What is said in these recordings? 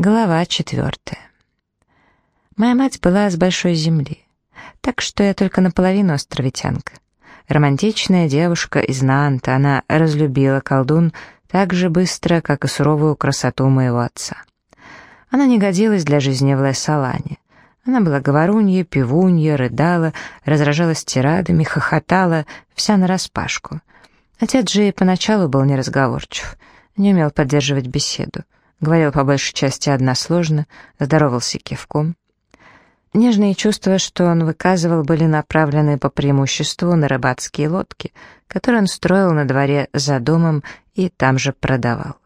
Глава четвертая. Моя мать была с большой земли, так что я только наполовину островитянка. Романтичная девушка из Нанта, она разлюбила колдун так же быстро, как и суровую красоту моего отца. Она не годилась для жизни в Лес-Алане. Она была говорунья, пивунья, рыдала, разражалась тирадами, хохотала, вся нараспашку. Отец же и поначалу был неразговорчив, не умел поддерживать беседу. Говорил по большей части односложно, здоровался кивком. Нежные чувства, что он выказывал, были направлены по преимуществу на рыбацкие лодки, которые он строил на дворе за домом и там же продавал.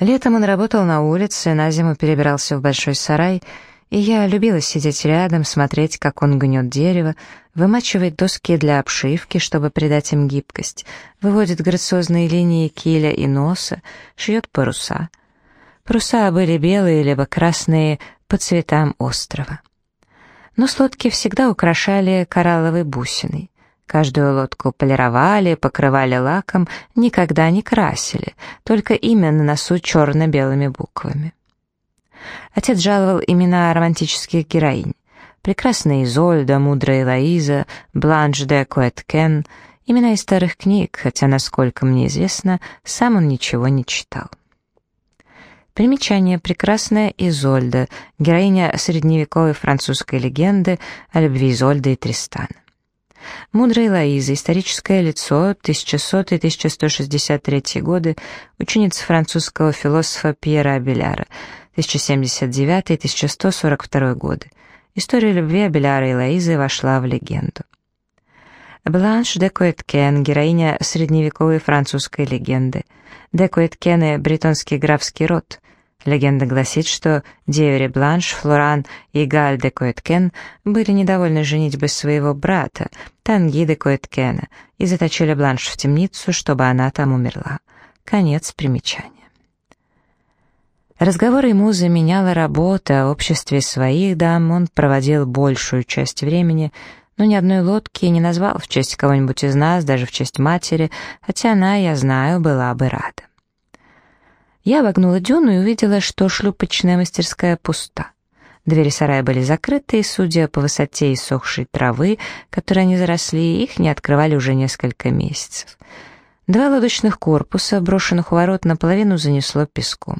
Летом он работал на улице, на зиму перебирался в большой сарай, и я любила сидеть рядом, смотреть, как он гнет дерево, вымачивает доски для обшивки, чтобы придать им гибкость, выводит грациозные линии киля и носа, шьет паруса. Паруса были белые либо красные по цветам острова. Но с лодки всегда украшали коралловой бусиной. Каждую лодку полировали, покрывали лаком, никогда не красили, только имя на носу черно-белыми буквами. Отец жаловал имена романтических героинь. Прекрасная Изольда, мудрая Лоиза, Бланш де Куэткен, имена из старых книг, хотя, насколько мне известно, сам он ничего не читал. Примечание «Прекрасная Изольда», героиня средневековой французской легенды о любви Изольды и Тристана. Мудрая Лоиза, историческое лицо, 1100-1163 годы, ученица французского философа Пьера Абеляра, 1079-1142 годы. История любви Абеляра и Лоизы вошла в легенду. Бланш де Куэткен, героиня средневековой французской легенды. Де Куэткены — бретонский графский род. Легенда гласит, что Девери Бланш, Флоран и Галь де Куэткен были недовольны женитьбой своего брата, Танги де Куэткена, и заточили Бланш в темницу, чтобы она там умерла. Конец примечания. Разговоры ему заменяла работа, в обществе своих дам он проводил большую часть времени, но ни одной лодки не назвал в честь кого-нибудь из нас, даже в честь матери, хотя она, я знаю, была бы рада. Я обогнула дюну и увидела, что шлюпочная мастерская пуста. Двери сарая были закрыты, и, судя по высоте иссохшей травы, которой они заросли, их не открывали уже несколько месяцев. Два лодочных корпуса, брошенных у ворот, наполовину занесло песком.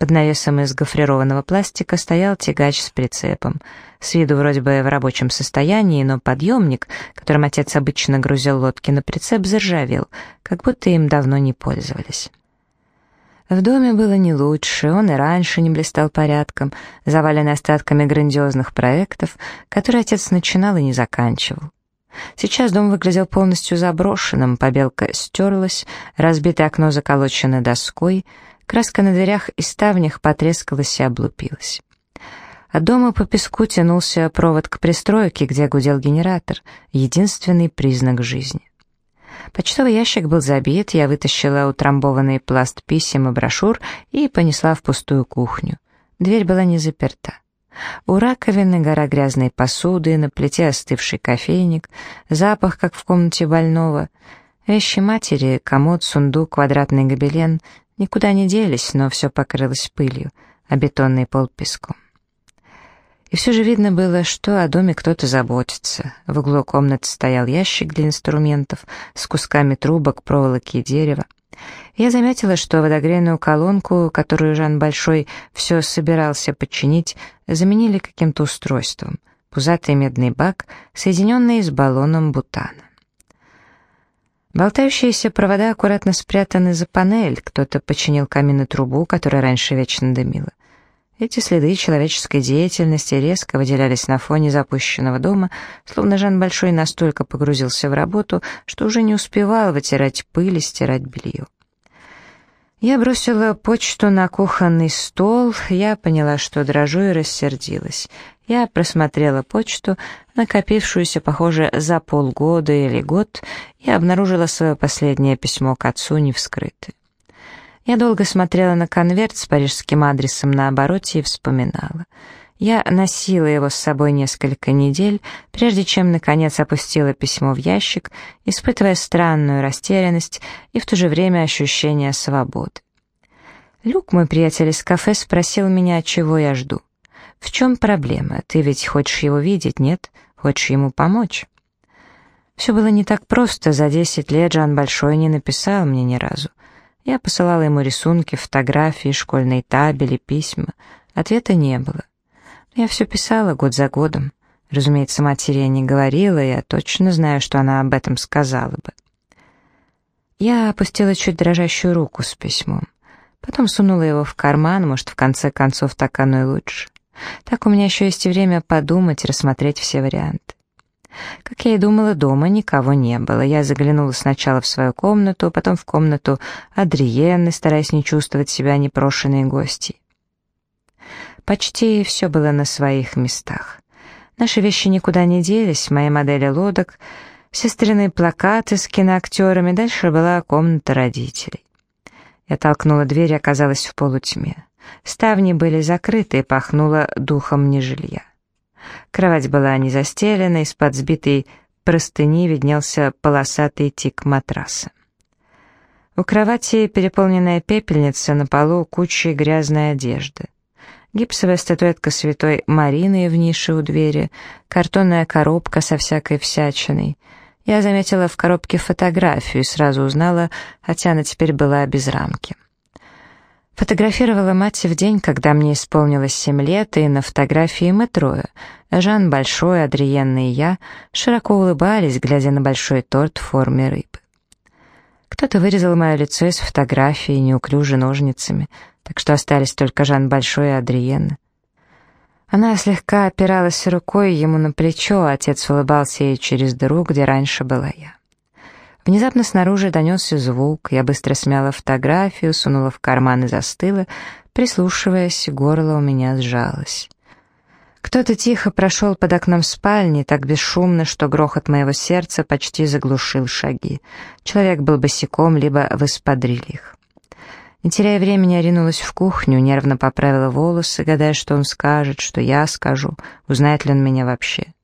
Под навесом из гофрированного пластика стоял тягач с прицепом. С виду вроде бы в рабочем состоянии, но подъемник, которым отец обычно грузил лодки на прицеп, заржавел, как будто им давно не пользовались. В доме было не лучше, он и раньше не блистал порядком, заваленный остатками грандиозных проектов, которые отец начинал и не заканчивал. Сейчас дом выглядел полностью заброшенным, побелка стерлась, разбитое окно заколочено доской — Краска на дверях и ставнях потрескалась и облупилась. От дома по песку тянулся провод к пристройке, где гудел генератор, единственный признак жизни. Почтовый ящик был забит, я вытащила утрамбованный пласт писем и брошюр и понесла в пустую кухню. Дверь была не заперта. У раковины гора грязной посуды, на плите остывший кофейник, запах, как в комнате больного. Вещи матери, комод, сундук, квадратный гобелен никуда не делись, но все покрылось пылью, а бетонный пол песком. И все же видно было, что о доме кто-то заботится. В углу комнаты стоял ящик для инструментов с кусками трубок, проволоки и дерева. Я заметила, что водогрейную колонку, которую Жан Большой все собирался подчинить, заменили каким-то устройством. Пузатый медный бак, соединенный с баллоном бутана. Болтающиеся провода аккуратно спрятаны за панель, кто-то починил камин и трубу, которая раньше вечно дымила. Эти следы человеческой деятельности резко выделялись на фоне запущенного дома, словно Жан Большой настолько погрузился в работу, что уже не успевал вытирать пыль и стирать белье. Я бросила почту на кухонный стол, я поняла, что дрожу и рассердилась. Я просмотрела почту, накопившуюся, похоже, за полгода или год, и обнаружила свое последнее письмо к отцу невскрытое. Я долго смотрела на конверт с парижским адресом на обороте и вспоминала. Я носила его с собой несколько недель, прежде чем, наконец, опустила письмо в ящик, испытывая странную растерянность и в то же время ощущение свободы. Люк, мой приятель из кафе, спросил меня, чего я жду. «В чем проблема? Ты ведь хочешь его видеть, нет? Хочешь ему помочь?» Все было не так просто. За десять лет Жан Большой не написал мне ни разу. Я посылала ему рисунки, фотографии, школьные табели, письма. Ответа не было. Я все писала год за годом. Разумеется, матери я не говорила, я точно знаю, что она об этом сказала бы. Я опустила чуть дрожащую руку с письмом. Потом сунула его в карман, может, в конце концов так оно и лучше. Так у меня еще есть время подумать, рассмотреть все варианты. Как я и думала, дома никого не было. Я заглянула сначала в свою комнату, потом в комнату Адриенны, стараясь не чувствовать себя непрошенной гостьей. Почти все было на своих местах. Наши вещи никуда не делись, мои модели лодок, сестренные плакаты с киноактерами, дальше была комната родителей. Я толкнула дверь и оказалась в полутьме. Ставни были закрыты и пахнуло духом нежилья. Кровать была не застелена, из-под сбитой простыни виднелся полосатый тик матраса. У кровати переполненная пепельница, на полу куча грязной одежды. Гипсовая статуэтка святой Марины в нише у двери, картонная коробка со всякой всячиной. Я заметила в коробке фотографию и сразу узнала, хотя она теперь была без рамки. Фотографировала мать в день, когда мне исполнилось семь лет, и на фотографии мы трое. Жан Большой, Адриенна и я широко улыбались, глядя на большой торт в форме рыбы. Кто-то вырезал мое лицо из фотографии неуклюже ножницами, так что остались только Жан Большой и Адриенна. Она слегка опиралась рукой ему на плечо, а отец улыбался ей через дыру, где раньше была я. Внезапно снаружи донесся звук, я быстро смяла фотографию, сунула в карман и застыла, прислушиваясь, горло у меня сжалось. Кто-то тихо прошел под окном спальни, так бесшумно, что грохот моего сердца почти заглушил шаги. Человек был босиком, либо в эспадрильях. Не теряя времени, оринулась в кухню, нервно поправила волосы, гадая, что он скажет, что я скажу, узнает ли он меня вообще.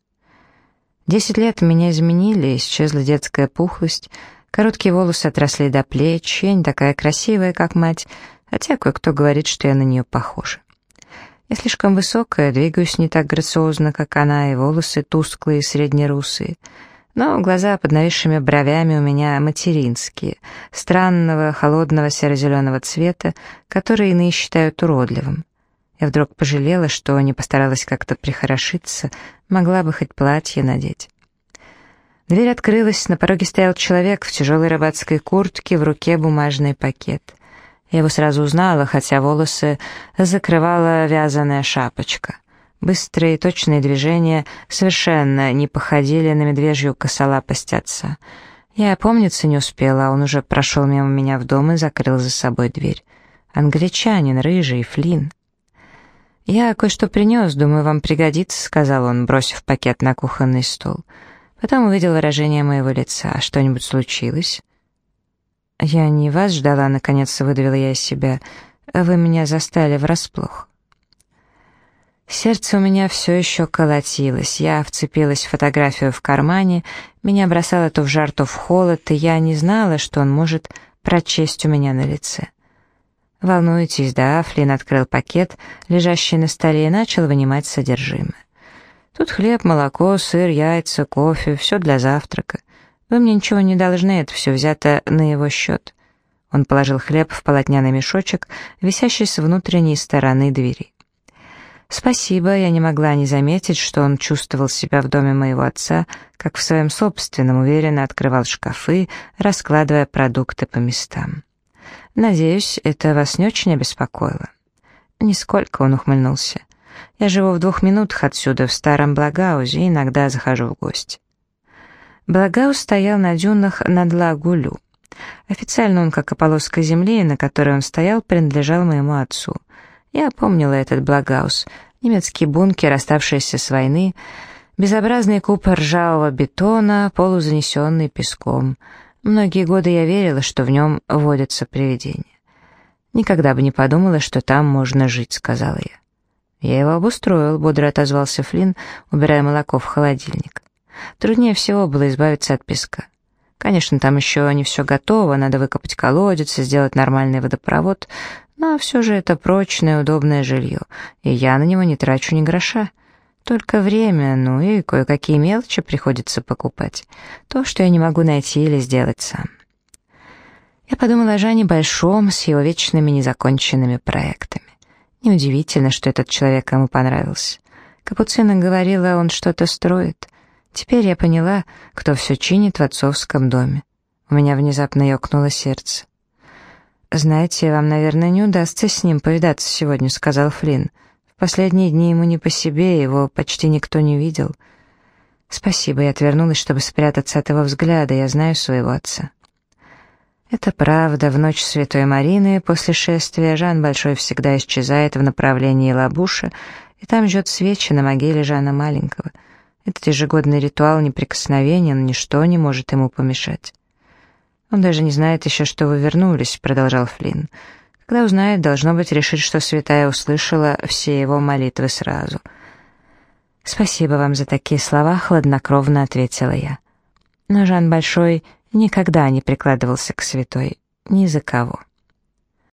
Десять лет меня изменили, исчезла детская пухлость, короткие волосы отросли до плеч, я не такая красивая, как мать, хотя кое-кто говорит, что я на нее похожа. Я слишком высокая, двигаюсь не так грациозно, как она, и волосы тусклые, среднерусые. Но глаза под нависшими бровями у меня материнские, странного, холодного серо-зеленого цвета, которые иные считают уродливым. Я вдруг пожалела, что не постаралась как-то прихорошиться, могла бы хоть платье надеть. Дверь открылась, на пороге стоял человек в тяжелой рыбацкой куртке, в руке бумажный пакет. Я его сразу узнала, хотя волосы закрывала вязаная шапочка. Быстрые точные движения совершенно не походили на медвежью косолапость отца. Я опомниться не успела, а он уже прошел мимо меня в дом и закрыл за собой дверь. Англичанин, рыжий, Флинн. «Я кое-что принес, думаю, вам пригодится», — сказал он, бросив пакет на кухонный стол. Потом увидел выражение моего лица. «Что-нибудь случилось?» «Я не вас ждала», — наконец выдавила я из себя. «Вы меня застали врасплох». Сердце у меня все еще колотилось. Я вцепилась в фотографию в кармане, меня бросало то в жар, то в холод, и я не знала, что он может прочесть у меня на лице. «Волнуетесь, да?» Флинн открыл пакет, лежащий на столе, и начал вынимать содержимое. «Тут хлеб, молоко, сыр, яйца, кофе, все для завтрака. Вы мне ничего не должны, это все взято на его счет». Он положил хлеб в полотняный мешочек, висящий с внутренней стороны двери. «Спасибо, я не могла не заметить, что он чувствовал себя в доме моего отца, как в своем собственном, уверенно открывал шкафы, раскладывая продукты по местам». «Надеюсь, это вас не очень обеспокоило?» «Нисколько», — он ухмыльнулся. «Я живу в двух минутах отсюда, в старом Благаузе, и иногда захожу в гости». Благаус стоял на дюнах над Лагулю. Официально он, как и полоска земли, на которой он стоял, принадлежал моему отцу. Я помнила этот Благаус, немецкий бункер, оставшийся с войны, безобразный куб ржавого бетона, полузанесенный песком — Многие годы я верила, что в нем водятся привидения. Никогда бы не подумала, что там можно жить, сказала я. Я его обустроил, бодро отозвался Флинн, убирая молоко в холодильник. Труднее всего было избавиться от песка. Конечно, там еще не все готово, надо выкопать колодец и сделать нормальный водопровод, Но все же это прочное, удобное жилье, и я на него не трачу ни гроша. Только время, ну и кое-какие мелочи приходится покупать. То, что я не могу найти или сделать сам. Я подумала о Жане Большом с его вечными незаконченными проектами. Неудивительно, что этот человек ему понравился. Капуцина говорила, он что-то строит. Теперь я поняла, кто все чинит в отцовском доме. У меня внезапно ёкнуло сердце. «Знаете, вам, наверное, не удастся с ним повидаться сегодня», — сказал Флинн. «В последние дни ему не по себе, его почти никто не видел». «Спасибо», — я отвернулась, чтобы спрятаться от его взгляда, я знаю своего отца. Это правда, в ночь Святой Марины после шествия Жан Большой всегда исчезает в направлении Лабуша, и там жжет свечи на могиле Жана Маленького. Этот ежегодный ритуал неприкосновенен, ничто не может ему помешать. «Он даже не знает еще, что вы вернулись», — продолжал Флинн. «Когда узнает, должно быть, решить, что святая услышала все его молитвы сразу». «Спасибо вам за такие слова», — хладнокровно ответила я. Но Жан Большой никогда не прикладывался к святой ни за кого.